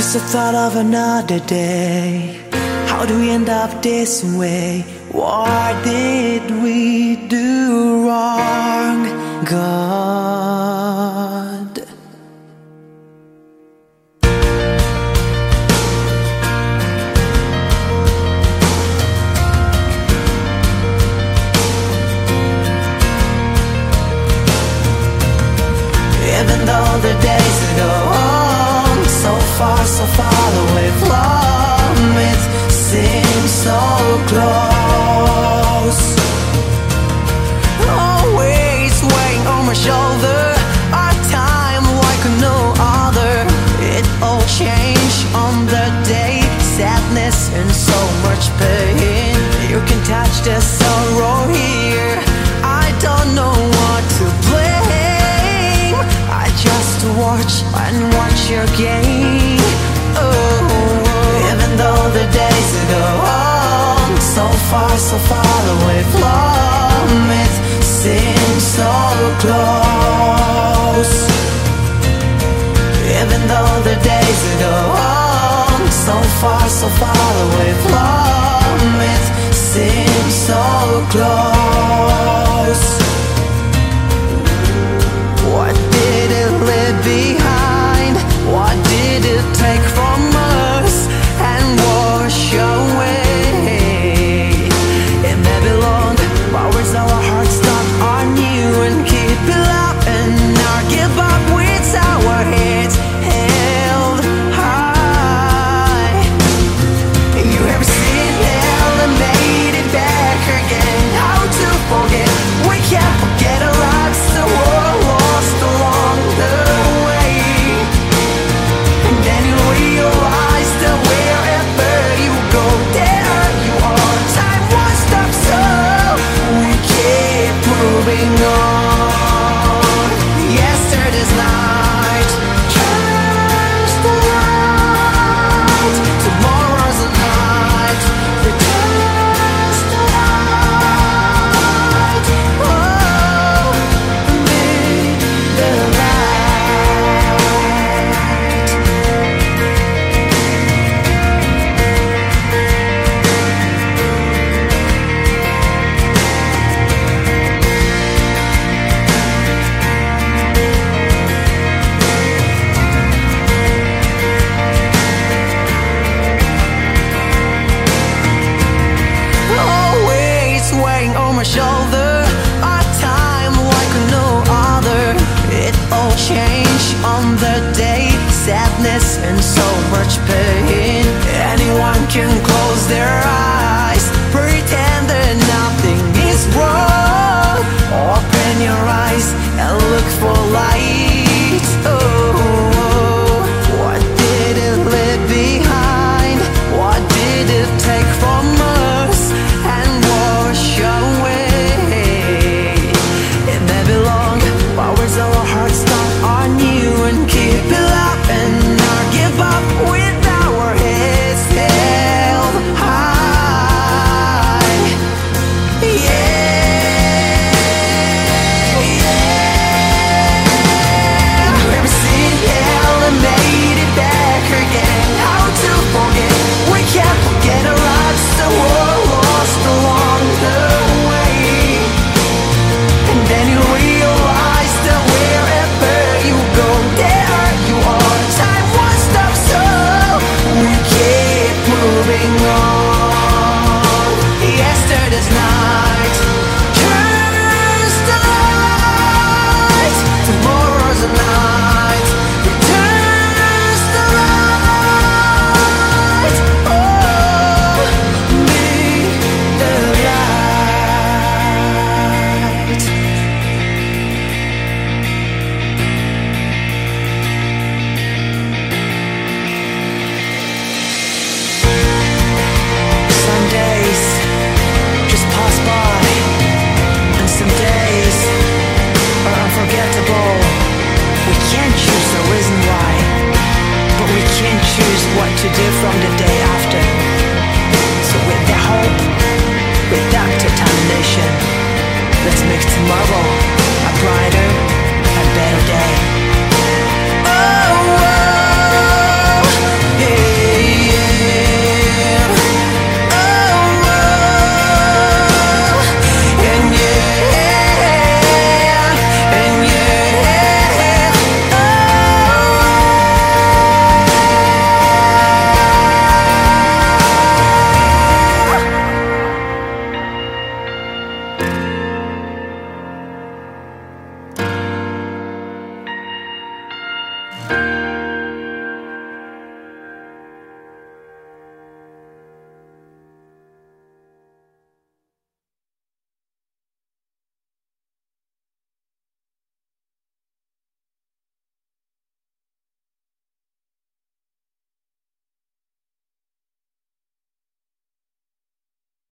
Just the thought of another day. How do we end up this way? What did we do? here. I don't know what to blame. I just watch and watch your game. Oh, Even though the days So far, so far away from it Seems so close. Even though the days go on So far, so far away from so close. so much better. choose what to do from the day after. So with that hope, with that determination, let's make tomorrow Bye.